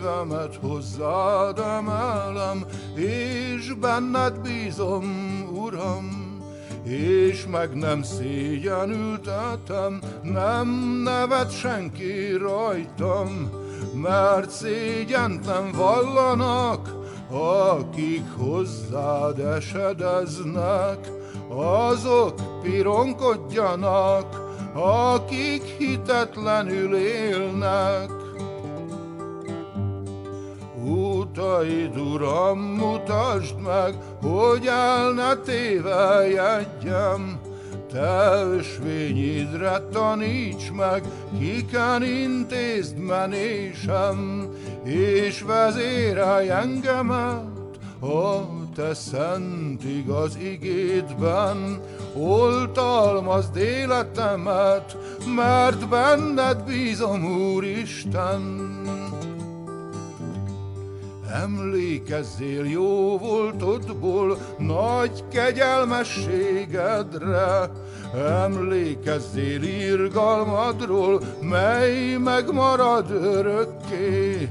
szívemet hozzád emelem, és benned bízom, Uram és meg nem szégyenültetem, nem nevet senki rajtam, mert szégyent nem vallanak, akik hozzád esedeznek, azok pironkodjanak, akik hitetlenül élnek. Utaid, Uram, mutasd meg, hogy el ne tévejedjem. Te ösvényidre taníts meg, kiken intézd menésem, és vezérelj engemet a te szent igaz igédben, oltalmazd életemet, mert benned bízom, Úristen. Emlékezzél jó voltodból, nagy kegyelmességedre, Emlékezzél irgalmadról, mely megmarad örökké.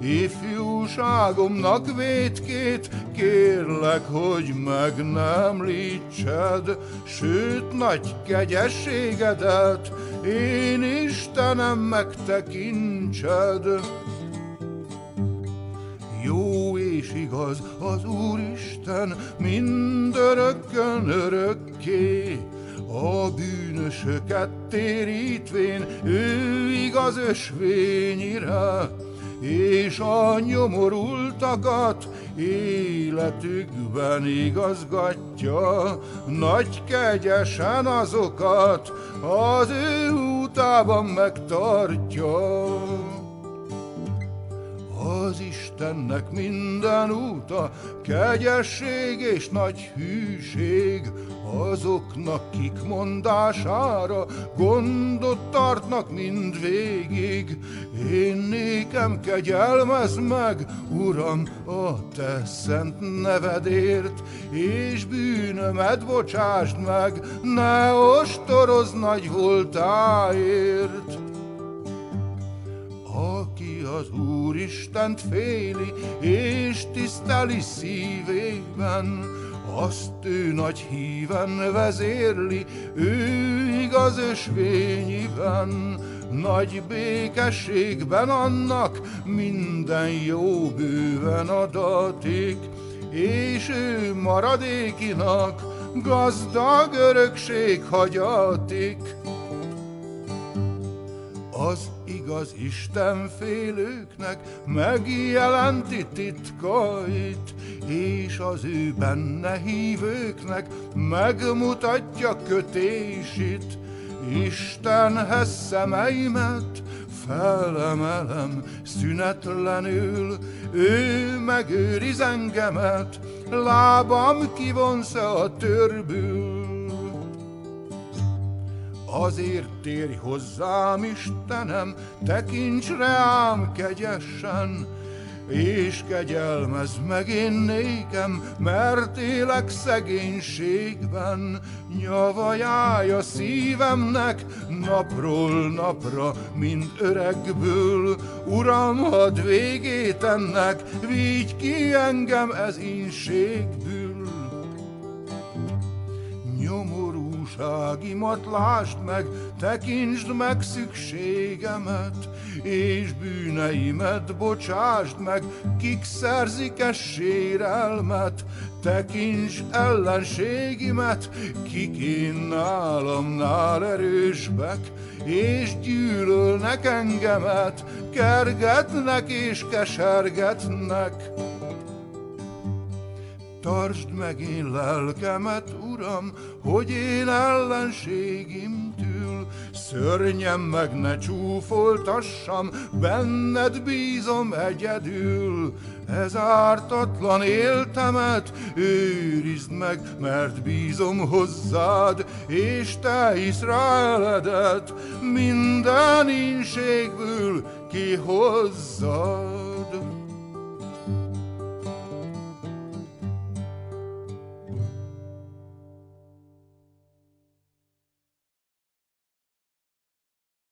Ifjúságomnak vétkét kérlek, hogy meg nem lítsed, sőt nagy kegyességedet én Istenem megtekintsed. Jó és igaz az Úristen, mindörökkön örökké. A bűnösöket térítvén, ő igaz ösvényire, és a nyomorultakat életükben igazgatja, nagy kegyesen azokat az ő útában megtartja. Az Istennek minden úta, kegyesség és nagy hűség, azoknak, kik mondására gondot tartnak mind végig. Én nékem kegyelmez meg, Uram, a te szent nevedért, és bűnömet bocsásd meg, ne ostorozz nagy voltáért aki az Úristent féli, és tiszteli szívében, azt ő nagy híven vezérli, ő igaz ösvényiben, nagy békességben annak minden jó bőven adatik, és ő maradékinak gazdag örökség hagyatik az igaz Isten félőknek megjelenti titkait, és az ő benne hívőknek megmutatja kötését. Istenhez szemeimet felemelem szünetlenül, ő megőriz engemet, lábam kivonsz a törbül. Azért térj hozzám, Istenem, tekints rám kegyesen, és kegyelmez meg én nékem, mert élek szegénységben. Nyavajája szívemnek napról napra, mint öregből. Uram, hadd végét ennek, vigy ki engem ez inségből. Nyomorú Jóságimat lásd meg, tekintsd meg szükségemet, és bűneimet bocsásd meg, kik szerzik-e sérelmet, tekints ellenségimet, kik én nálamnál erősbek, és gyűlölnek engemet, kergetnek és kesergetnek. Tartsd meg én lelkemet, Uram, hogy én ellenségimtől szörnyem meg ne csúfoltassam, benned bízom egyedül. Ez ártatlan éltemet őrizd meg, mert bízom hozzád, és te Izraeledet minden inségből kihozzad.